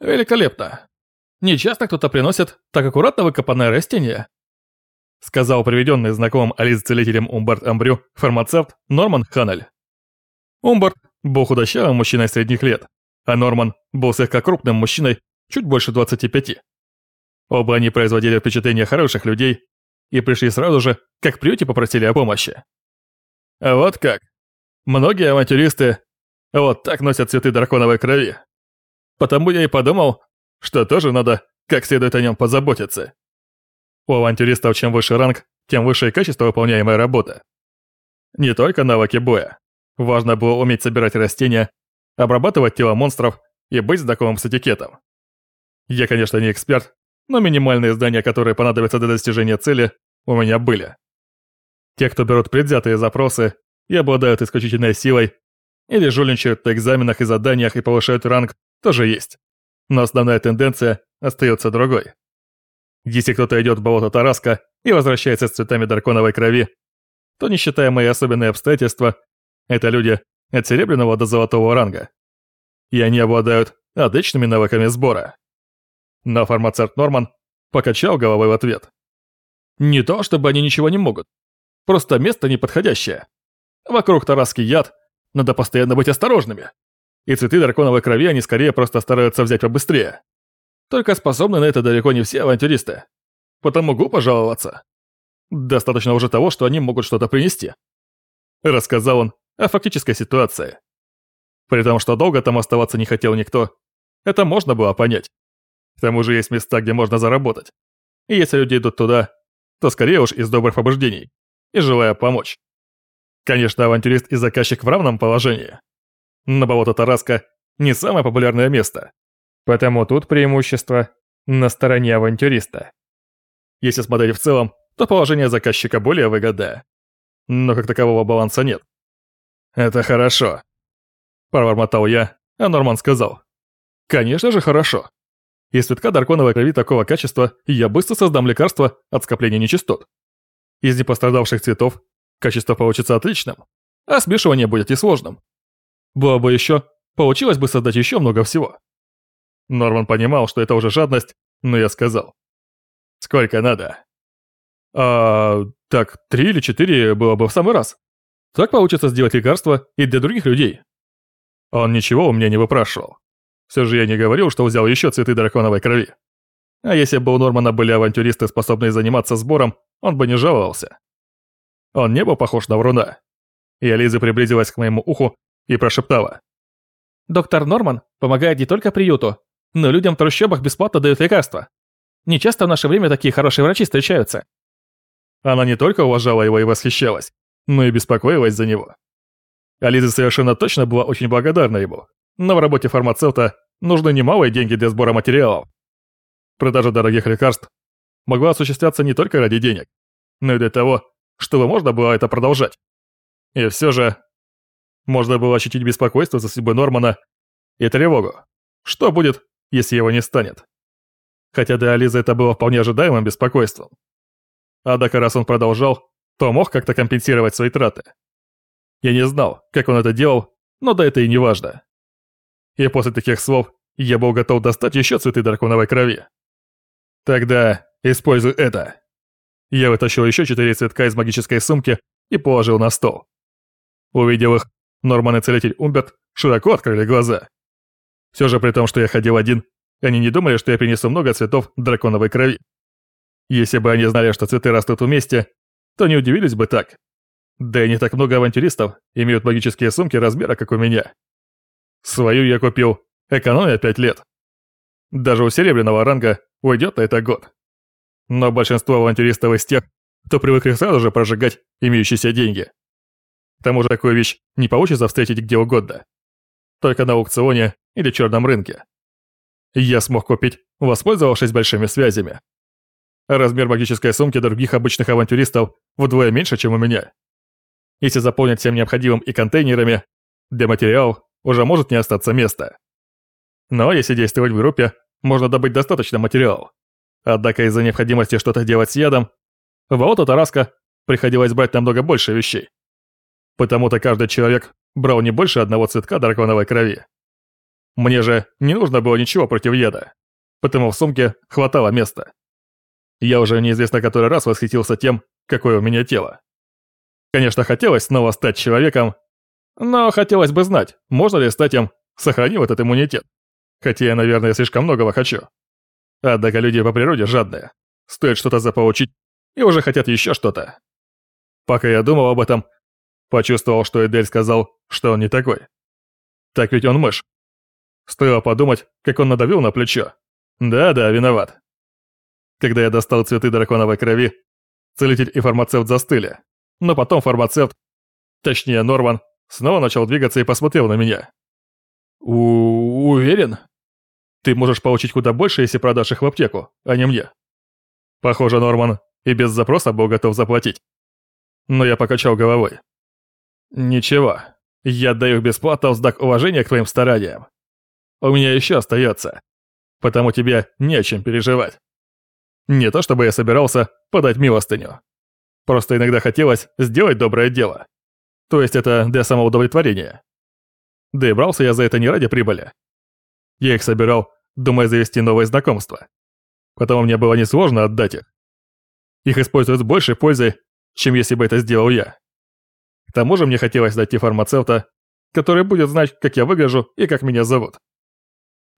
Великолепно. Нечасто кто-то приносит так аккуратно выкопанное растение. Сказал приведенный знакомым Ализ-целителем Умберт Амбрю фармацевт Норман Ханнель. Умберт был худощавым мужчиной средних лет, а Норман был слегка крупным мужчиной, чуть больше 25. Оба они производили впечатление хороших людей и пришли сразу же, как приюте попросили о помощи. А вот как. Многие авантюристы вот так носят цветы драконовой крови. Потому я и подумал, что тоже надо как следует о нем позаботиться. У авантюристов чем выше ранг, тем выше и качество выполняемой работы. Не только навыки боя. Важно было уметь собирать растения, обрабатывать тела монстров и быть знакомым с этикетом. Я, конечно, не эксперт, но минимальные знания, которые понадобятся для достижения цели, у меня были. Те, кто берут предвзятые запросы и обладают исключительной силой, или жульничают на экзаменах и заданиях и повышают ранг, тоже есть. Но основная тенденция остается другой. Если кто-то идет в болото Тараска и возвращается с цветами драконовой крови, то, не считая мои особенные обстоятельства, это люди от серебряного до золотого ранга. И они обладают отличными навыками сбора. Но фармацевт Норман покачал головой в ответ. Не то, чтобы они ничего не могут. Просто место неподходящее. Вокруг Тараски яд, надо постоянно быть осторожными. И цветы драконовой крови они скорее просто стараются взять побыстрее. Только способны на это далеко не все авантюристы. Потому могу пожаловаться. Достаточно уже того, что они могут что-то принести. Рассказал он о фактической ситуации. При том, что долго там оставаться не хотел никто, это можно было понять. К тому же есть места, где можно заработать. И если люди идут туда, то скорее уж из добрых побуждений и желая помочь. Конечно, авантюрист и заказчик в равном положении. Но болото Тараска не самое популярное место. Поэтому тут преимущество на стороне авантюриста. Если смотреть в целом, то положение заказчика более выгодное. Но как такового баланса нет. «Это хорошо», – пробормотал я, а Норман сказал. «Конечно же хорошо. Из цветка драконовой крови такого качества я быстро создам лекарство от скопления нечистот. Из непострадавших цветов Качество получится отличным, а смешивание будет несложным. Было бы еще, получилось бы создать еще много всего. Норман понимал, что это уже жадность, но я сказал. Сколько надо? А, так, три или четыре было бы в самый раз. Так получится сделать лекарство и для других людей. Он ничего у меня не выпрашивал. Все же я не говорил, что взял еще цветы драконовой крови. А если бы у Нормана были авантюристы, способные заниматься сбором, он бы не жаловался. Он не был похож на вруна. И Ализа приблизилась к моему уху и прошептала. «Доктор Норман помогает не только приюту, но людям в трущобах бесплатно дают лекарства. Не часто в наше время такие хорошие врачи встречаются». Она не только уважала его и восхищалась, но и беспокоилась за него. Ализа совершенно точно была очень благодарна ему, но в работе фармацевта нужны немалые деньги для сбора материалов. Продажа дорогих лекарств могла осуществляться не только ради денег, но и для того, чтобы можно было это продолжать. И все же, можно было ощутить беспокойство за судьбу Нормана и тревогу. Что будет, если его не станет? Хотя для Ализы это было вполне ожидаемым беспокойством. Однако раз он продолжал, то мог как-то компенсировать свои траты. Я не знал, как он это делал, но да это и не важно. И после таких слов я был готов достать еще цветы драконовой крови. Тогда используй это. Я вытащил еще четыре цветка из магической сумки и положил на стол. Увидев их, Норман и целитель Умберт широко открыли глаза. Все же при том, что я ходил один, они не думали, что я принесу много цветов драконовой крови. Если бы они знали, что цветы растут вместе, то не удивились бы так. Да и не так много авантюристов имеют магические сумки размера, как у меня. Свою я купил, экономия 5 лет. Даже у серебряного ранга уйдет на это год. Но большинство авантюристов из тех, кто привыкли сразу же прожигать имеющиеся деньги. К тому же такую вещь не получится встретить где угодно. Только на аукционе или черном рынке. Я смог купить, воспользовавшись большими связями. Размер магической сумки других обычных авантюристов вдвое меньше, чем у меня. Если заполнить всем необходимым и контейнерами, для материалов уже может не остаться места. Но если действовать в группе, можно добыть достаточно материала. Однако из-за необходимости что-то делать с ядом, в болото Тараска приходилось брать намного больше вещей. Потому-то каждый человек брал не больше одного цветка драконовой крови. Мне же не нужно было ничего против яда, потому в сумке хватало места. Я уже неизвестно который раз восхитился тем, какое у меня тело. Конечно, хотелось снова стать человеком, но хотелось бы знать, можно ли стать им, сохранив этот иммунитет. Хотя я, наверное, слишком многого хочу. Однако люди по природе жадные. Стоит что-то заполучить, и уже хотят еще что-то. Пока я думал об этом, почувствовал, что Эдель сказал, что он не такой. Так ведь он мышь. Стоило подумать, как он надавил на плечо. Да-да, виноват. Когда я достал цветы драконовой крови, целитель и фармацевт застыли. Но потом фармацевт, точнее Норман, снова начал двигаться и посмотрел на меня. У уверен? Ты можешь получить куда больше, если продашь их в аптеку, а не мне. Похоже, Норман и без запроса был готов заплатить. Но я покачал головой. Ничего, я отдаю их бесплатно в знак уважения к твоим стараниям. У меня еще остается, потому тебе не о чем переживать. Не то чтобы я собирался подать милостыню. Просто иногда хотелось сделать доброе дело. То есть это для самоудовлетворения. Да и брался я за это не ради прибыли. Я их собирал, думая завести новые знакомства. Потому мне было несложно отдать их. Их используют с большей пользой, чем если бы это сделал я. К тому же мне хотелось найти фармацевта, который будет знать, как я выгляжу и как меня зовут.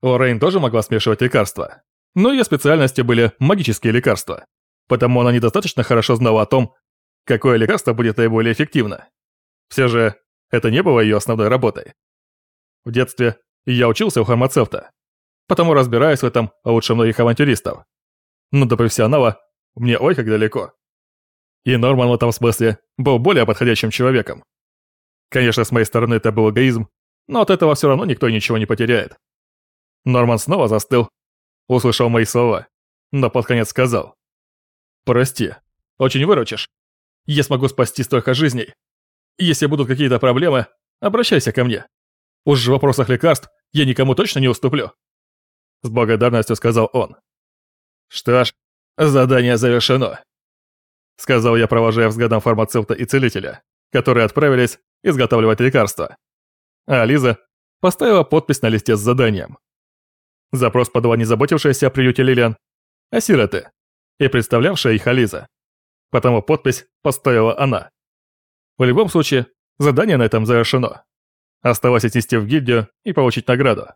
Лоррейн тоже могла смешивать лекарства, но ее специальностью были магические лекарства, потому она недостаточно хорошо знала о том, какое лекарство будет наиболее эффективно. Все же, это не было ее основной работой. В детстве я учился у фармацевта, потому разбираюсь в этом лучше многих авантюристов. Но до профессионала мне ой как далеко. И Норман в этом смысле был более подходящим человеком. Конечно, с моей стороны это был эгоизм, но от этого все равно никто ничего не потеряет. Норман снова застыл, услышал мои слова, но под конец сказал. «Прости, очень выручишь. Я смогу спасти столько жизней. Если будут какие-то проблемы, обращайся ко мне. Уж в вопросах лекарств я никому точно не уступлю». С благодарностью сказал он. «Что ж, задание завершено», сказал я, провожая взглядом фармацевта и целителя, которые отправились изготавливать лекарства. А Лиза поставила подпись на листе с заданием. Запрос подала не заботившаяся о приюте Лилиан, а сироты, и представлявшая их Ализа. Потому подпись поставила она. В любом случае, задание на этом завершено. Осталось отнести в гильдию и получить награду.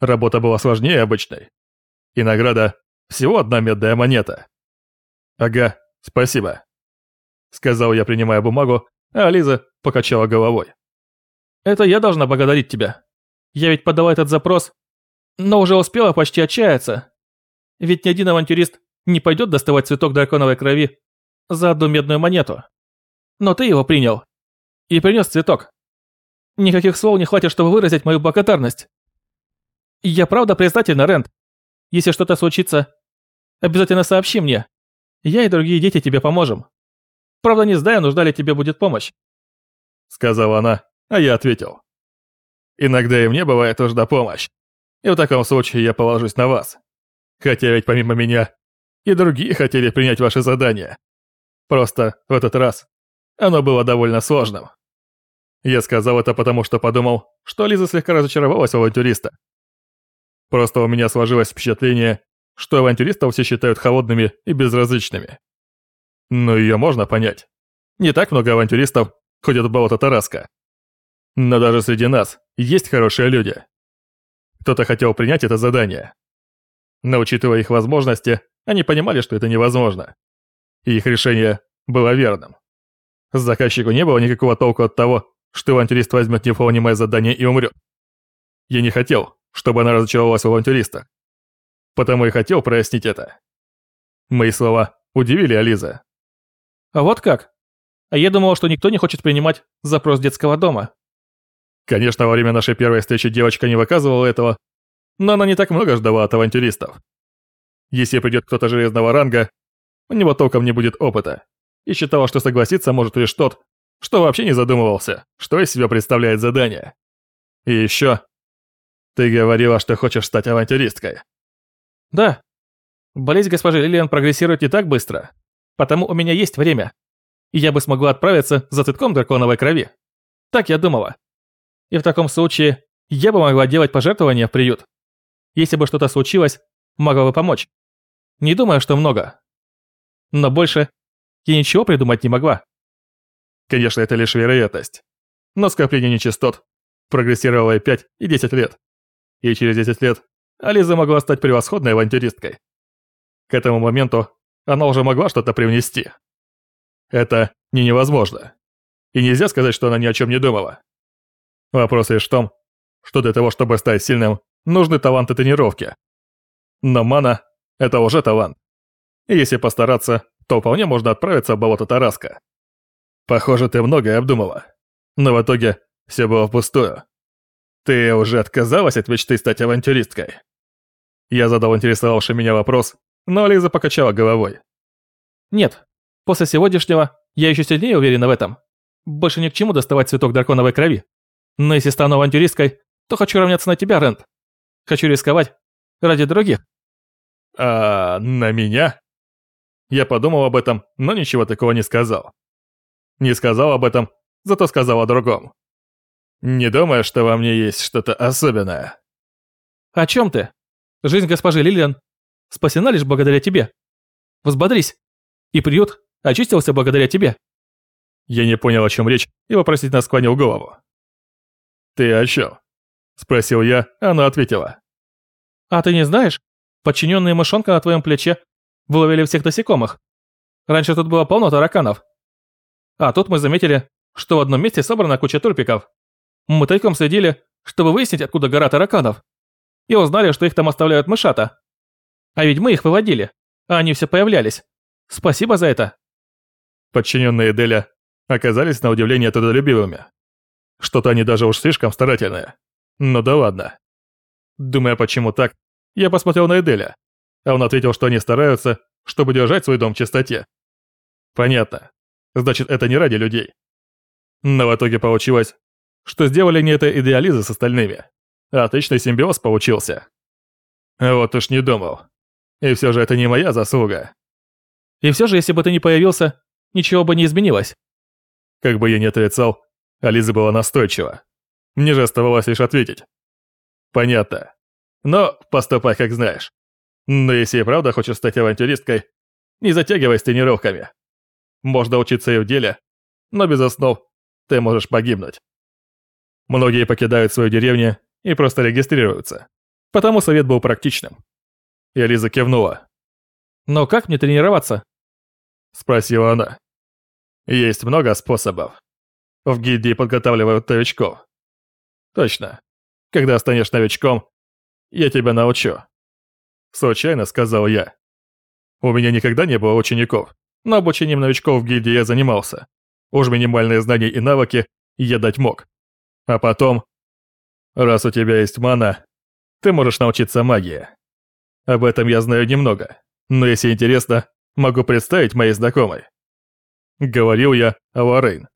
Работа была сложнее обычной. И награда – всего одна медная монета. Ага, спасибо. Сказал я, принимая бумагу, а Ализа покачала головой. Это я должна благодарить тебя. Я ведь подала этот запрос но уже успела почти отчаяться. Ведь ни один авантюрист не пойдет доставать цветок драконовой крови за одну медную монету. Но ты его принял. И принес цветок. Никаких слов не хватит, чтобы выразить мою благодарность. Я правда признательна, Рент. Если что-то случится, обязательно сообщи мне. Я и другие дети тебе поможем. Правда, не знаю, нужна ли тебе будет помощь. Сказала она, а я ответил. Иногда и мне бывает нужна помощь. И в таком случае я положусь на вас. Хотя ведь помимо меня и другие хотели принять ваше задание. Просто в этот раз оно было довольно сложным. Я сказал это потому, что подумал, что Лиза слегка разочаровалась в авантюриста. Просто у меня сложилось впечатление, что авантюристов все считают холодными и безразличными. Но ее можно понять. Не так много авантюристов ходят в болото Тараска. Но даже среди нас есть хорошие люди. Кто-то хотел принять это задание. Но учитывая их возможности, они понимали, что это невозможно. И их решение было верным. Заказчику не было никакого толку от того, что авантюрист возьмет невыполнимое задание и умрет. Я не хотел, чтобы она разочаровалась в авантюристах. Потому и хотел прояснить это. Мои слова удивили Ализа. «А вот как? А я думал, что никто не хочет принимать запрос детского дома». Конечно, во время нашей первой встречи девочка не выказывала этого, но она не так много ждала от авантюристов. Если придет кто-то железного ранга, у него толком не будет опыта, и считала, что согласиться может лишь тот, что вообще не задумывался, что из себя представляет задание. И еще, ты говорила, что хочешь стать авантюристкой. Да. Болезнь госпожи Лилиан прогрессирует не так быстро, потому у меня есть время, и я бы смогла отправиться за цветком драконовой крови. Так я думала. И в таком случае я бы могла делать пожертвования в приют. Если бы что-то случилось, могла бы помочь. Не думаю, что много. Но больше я ничего придумать не могла. Конечно, это лишь вероятность. Но скопление нечистот прогрессировало и 5, и 10 лет. И через 10 лет Ализа могла стать превосходной авантюристкой. К этому моменту она уже могла что-то привнести. Это не невозможно. И нельзя сказать, что она ни о чем не думала. Вопрос лишь в том, что для того, чтобы стать сильным, нужны таланты тренировки. Но мана – это уже талант. И если постараться, то вполне можно отправиться в болото Тараска. Похоже, ты многое обдумала. Но в итоге все было впустую. Ты уже отказалась от мечты стать авантюристкой? Я задал интересовавший меня вопрос, но Лиза покачала головой. Нет, после сегодняшнего я еще сильнее уверена в этом. Больше ни к чему доставать цветок драконовой крови. Но если стану авантюристкой, то хочу равняться на тебя, Рент. Хочу рисковать ради других. А на меня? Я подумал об этом, но ничего такого не сказал. Не сказал об этом, зато сказал о другом. Не думаю, что во мне есть что-то особенное. О чем ты? Жизнь госпожи Лилиан спасена лишь благодаря тебе. Взбодрись. И приют очистился благодаря тебе. Я не понял, о чем речь, и вопросительно склонил голову. «Ты о чем?» Спросил я, она ответила. «А ты не знаешь? Подчиненные мышонка на твоем плече выловили всех насекомых. Раньше тут было полно тараканов. А тут мы заметили, что в одном месте собрана куча трупиков. Мы тайком следили, чтобы выяснить, откуда гора тараканов. И узнали, что их там оставляют мышата. А ведь мы их выводили, а они все появлялись. Спасибо за это. Подчиненные Деля оказались на удивление трудолюбивыми. Что-то они даже уж слишком старательные. Ну да ладно. Думая, почему так, я посмотрел на Эделя, а он ответил, что они стараются, чтобы держать свой дом в чистоте. Понятно. Значит, это не ради людей. Но в итоге получилось, что сделали не это идеализы с остальными. Отличный симбиоз получился. Вот уж не думал. И все же это не моя заслуга. И все же, если бы ты не появился, ничего бы не изменилось. Как бы я ни отрицал, Ализа была настойчива. Мне же оставалось лишь ответить. Понятно. Но поступай как знаешь. Но если и правда хочешь стать авантюристкой, не затягивай с тренировками. Можно учиться и в деле, но без основ ты можешь погибнуть. Многие покидают свою деревню и просто регистрируются. Потому совет был практичным. И Ализа кивнула. «Но как мне тренироваться?» Спросила она. «Есть много способов. В гильдии подготавливают новичков. Точно. Когда станешь новичком, я тебя научу. Случайно сказал я. У меня никогда не было учеников, но обучением новичков в гильдии я занимался. Уж минимальные знания и навыки я дать мог. А потом... Раз у тебя есть мана, ты можешь научиться магии. Об этом я знаю немного, но если интересно, могу представить моей знакомой. Говорил я о Лоррейн.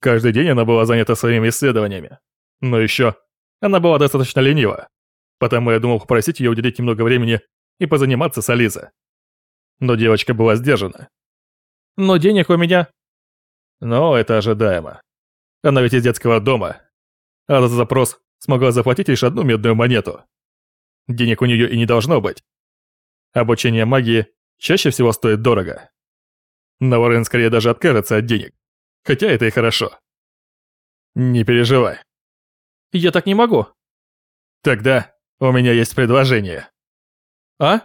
Каждый день она была занята своими исследованиями. Но еще она была достаточно ленива, потому я думал попросить ее уделить немного времени и позаниматься с Ализой. Но девочка была сдержана. «Но денег у меня...» Но это ожидаемо. Она ведь из детского дома. А за запрос смогла заплатить лишь одну медную монету. Денег у нее и не должно быть. Обучение магии чаще всего стоит дорого. Наварен скорее даже откажется от денег. Хотя это и хорошо. Не переживай. Я так не могу. Тогда у меня есть предложение. А?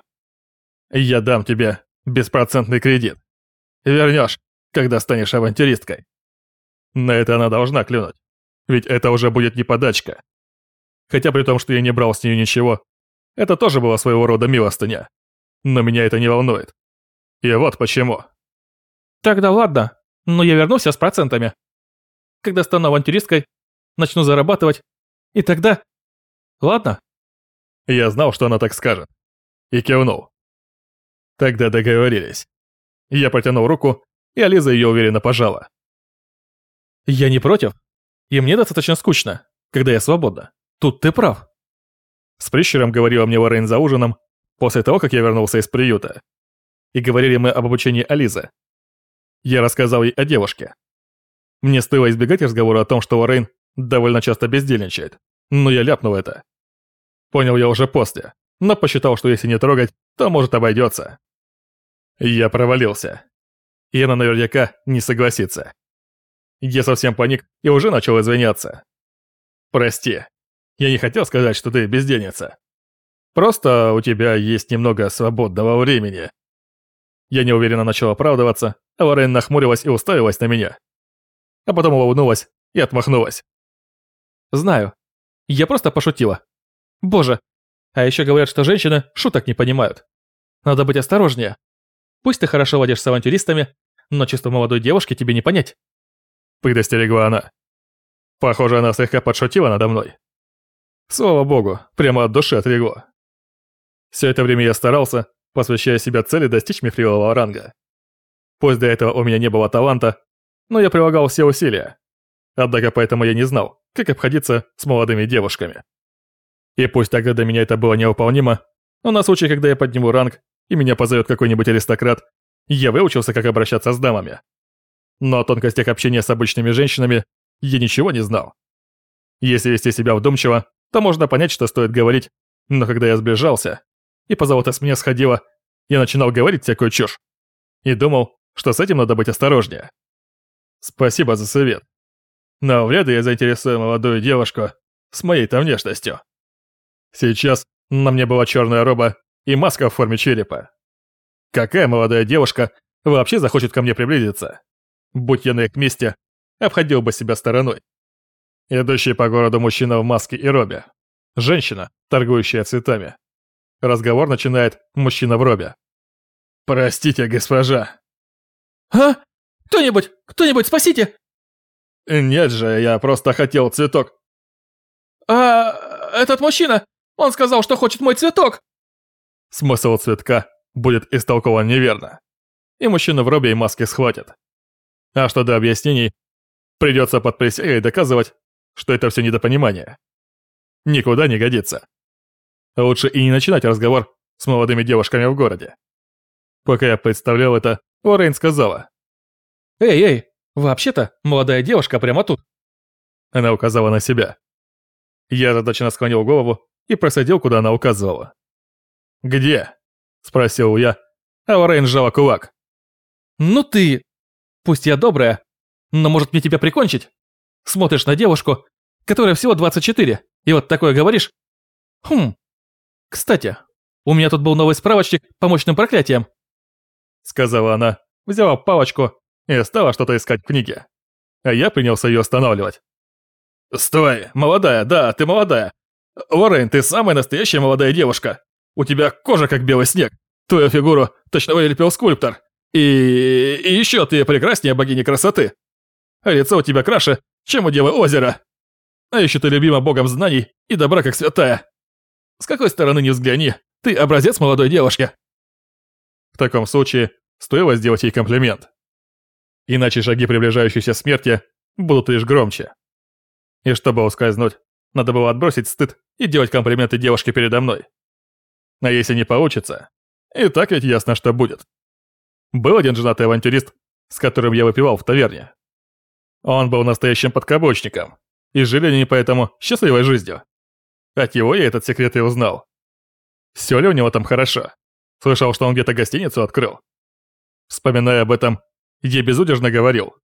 Я дам тебе беспроцентный кредит. Вернешь, когда станешь авантюристкой. На это она должна клюнуть. Ведь это уже будет не подачка. Хотя при том, что я не брал с нее ничего, это тоже было своего рода милостыня. Но меня это не волнует. И вот почему. Тогда ладно, но я вернулся с процентами. Когда стану авантюристкой, начну зарабатывать, и тогда... Ладно? Я знал, что она так скажет. И кивнул. Тогда договорились. Я протянул руку, и Ализа ее уверенно пожала. Я не против. И мне достаточно скучно, когда я свободна. Тут ты прав. С прищером говорила мне Лоррейн за ужином, после того, как я вернулся из приюта. И говорили мы об обучении Ализы. Я рассказал ей о девушке. Мне стоило избегать разговора о том, что Лоррейн довольно часто бездельничает, но я ляпнул это. Понял я уже после, но посчитал, что если не трогать, то может обойдется. Я провалился. И она наверняка не согласится. Я совсем паник и уже начал извиняться. Прости, я не хотел сказать, что ты бездельница. Просто у тебя есть немного свободного времени. Я неуверенно начал оправдываться, а Лорен нахмурилась и уставилась на меня. А потом улыбнулась и отмахнулась. Знаю. Я просто пошутила. Боже. А еще говорят, что женщины шуток не понимают. Надо быть осторожнее. Пусть ты хорошо водишь с авантюристами, но чувство молодой девушки тебе не понять. Предостерегла она. Похоже, она слегка подшутила надо мной. Слава богу, прямо от души отлегло. Все это время я старался, посвящая себя цели достичь мифрилового ранга. Пусть до этого у меня не было таланта, но я прилагал все усилия. Однако поэтому я не знал, как обходиться с молодыми девушками. И пусть тогда для меня это было невыполнимо, но на случай, когда я подниму ранг и меня позовет какой-нибудь аристократ, я выучился, как обращаться с дамами. Но о тонкостях общения с обычными женщинами я ничего не знал. Если вести себя вдумчиво, то можно понять, что стоит говорить, но когда я сближался, и позолота с меня сходила, я начинал говорить всякую чушь. И думал, что с этим надо быть осторожнее. Спасибо за совет. Но вряд ли я заинтересую молодую девушку с моей-то внешностью. Сейчас на мне была черная роба и маска в форме черепа. Какая молодая девушка вообще захочет ко мне приблизиться? Будь я на их месте, обходил бы себя стороной. Идущий по городу мужчина в маске и робе. Женщина, торгующая цветами. Разговор начинает мужчина в робе. «Простите, госпожа». «А? Кто-нибудь, кто-нибудь, спасите!» «Нет же, я просто хотел цветок». «А этот мужчина, он сказал, что хочет мой цветок!» Смысл цветка будет истолкован неверно. И мужчина в робе и маске схватят. А что до объяснений, придется под присягой доказывать, что это все недопонимание. Никуда не годится. Лучше и не начинать разговор с молодыми девушками в городе. Пока я представлял это, Лоррейн сказала. «Эй, эй, вообще-то молодая девушка прямо тут». Она указала на себя. Я задачно склонил голову и просадил, куда она указывала. «Где?» – спросил я, а Лоррейн сжала кулак. «Ну ты... Пусть я добрая, но может мне тебя прикончить? Смотришь на девушку, которая всего 24, и вот такое говоришь? Хм, «Кстати, у меня тут был новый справочник по мощным проклятиям», сказала она, взяла палочку и стала что-то искать в книге. А я принялся ее останавливать. «Стой, молодая, да, ты молодая. Лорен, ты самая настоящая молодая девушка. У тебя кожа как белый снег. Твою фигуру точно вылепил скульптор. И... и еще ты прекраснее богини красоты. Лицо у тебя краше, чем у Девы Озера. А еще ты любима богом знаний и добра как святая. С какой стороны не взгляни, ты образец молодой девушки. В таком случае, стоило сделать ей комплимент. Иначе шаги приближающейся смерти будут лишь громче. И чтобы ускользнуть, надо было отбросить стыд и делать комплименты девушке передо мной. А если не получится, и так ведь ясно, что будет. Был один женатый авантюрист, с которым я выпивал в таверне. Он был настоящим подкаблучником, и жили они поэтому счастливой жизнью. От него я этот секрет и узнал. Все ли у него там хорошо? Слышал, что он где-то гостиницу открыл. Вспоминая об этом, я безудержно говорил.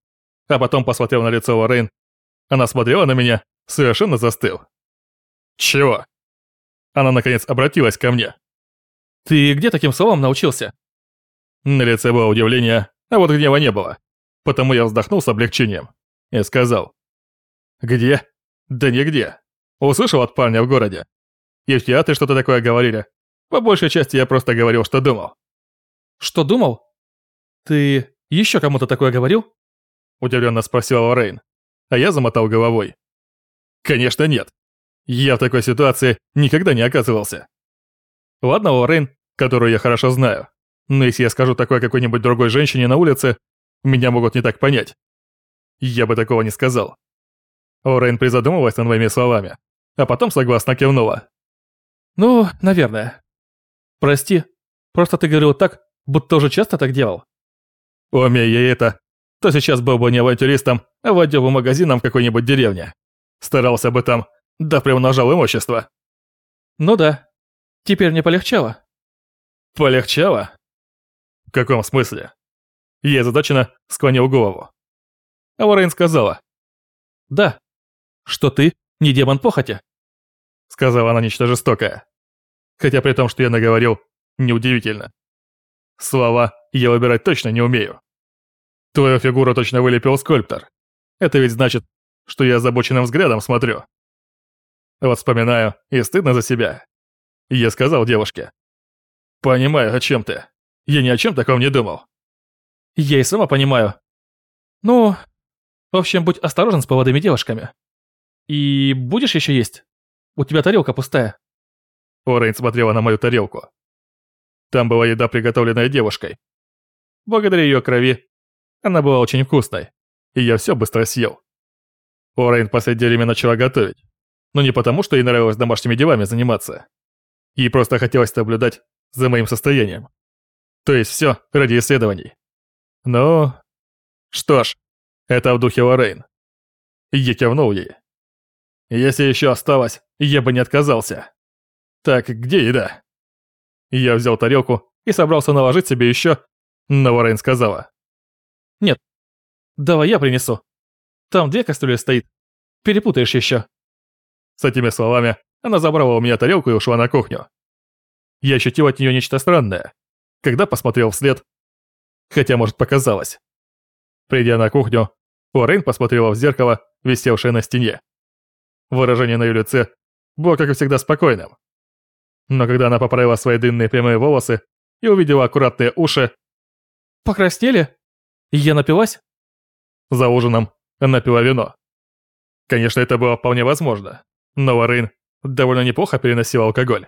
А потом посмотрел на лицо Лоррейн. Она смотрела на меня, совершенно застыл. «Чего?» Она наконец обратилась ко мне. «Ты где таким словом научился?» На лице было удивление, а вот гнева не было. Потому я вздохнул с облегчением и сказал. «Где? Да нигде. Услышал от парня в городе. И в театре что-то такое говорили. По большей части я просто говорил, что думал. Что думал? Ты еще кому-то такое говорил? Удивленно спросил Лоррейн. А я замотал головой. Конечно нет. Я в такой ситуации никогда не оказывался. Ладно, Лоррейн, которую я хорошо знаю. Но если я скажу такое какой-нибудь другой женщине на улице, меня могут не так понять. Я бы такого не сказал. Лоррейн призадумалась над моими словами, а потом согласно кивнула. «Ну, наверное. Прости, просто ты говорил так, будто уже часто так делал». «Умей я это, то сейчас был бы не авантюристом, а водил бы магазином в какой-нибудь деревне. Старался бы там да приумножал имущество. Ну да. Теперь мне полегчало. Полегчало? В каком смысле? Я озадаченно склонил голову. А Лорейн сказала. Да. Что ты не демон похоти. Сказала она нечто жестокое. Хотя при том, что я наговорил, неудивительно. Слова я выбирать точно не умею. Твою фигуру точно вылепил скульптор. Это ведь значит, что я озабоченным взглядом смотрю. Вот вспоминаю, и стыдно за себя. Я сказал девушке. «Понимаю, о чем ты. Я ни о чем таком не думал». «Я и сама понимаю. Ну, в общем, будь осторожен с молодыми девушками. И будешь еще есть? У тебя тарелка пустая». Орейн смотрела на мою тарелку. Там была еда, приготовленная девушкой. Благодаря ее крови она была очень вкусной, и я все быстро съел. Орейн последнее время начала готовить. Но не потому, что ей нравилось домашними делами заниматься. Ей просто хотелось наблюдать за моим состоянием. То есть все ради исследований. Ну, что ж, это в духе Лоррейн. Я кивнул ей. Если еще осталось, я бы не отказался. Так, где еда? Я взял тарелку и собрался наложить себе еще, но Лоррейн сказала. Нет, давай я принесу. Там две кастрюли стоит. Перепутаешь еще. С этими словами она забрала у меня тарелку и ушла на кухню. Я ощутил от нее нечто странное, когда посмотрел вслед. Хотя, может, показалось. Придя на кухню, Лоррейн посмотрела в зеркало, висевшее на стене. Выражение на ее лице было, как и всегда, спокойным. Но когда она поправила свои длинные прямые волосы и увидела аккуратные уши... «Покраснели? Я напилась?» За ужином она пила вино. Конечно, это было вполне возможно, но Лоррейн довольно неплохо переносила алкоголь.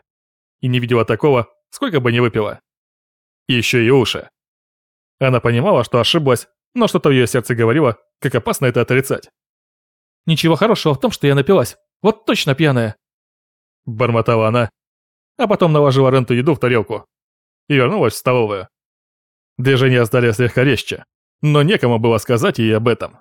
И не видела такого, сколько бы ни выпила. Еще и уши. Она понимала, что ошиблась, но что-то в ее сердце говорило, как опасно это отрицать. «Ничего хорошего в том, что я напилась. Вот точно пьяная!» Бормотала она, а потом наложила Ренту еду в тарелку и вернулась в столовую. Движения стали слегка резче, но некому было сказать ей об этом.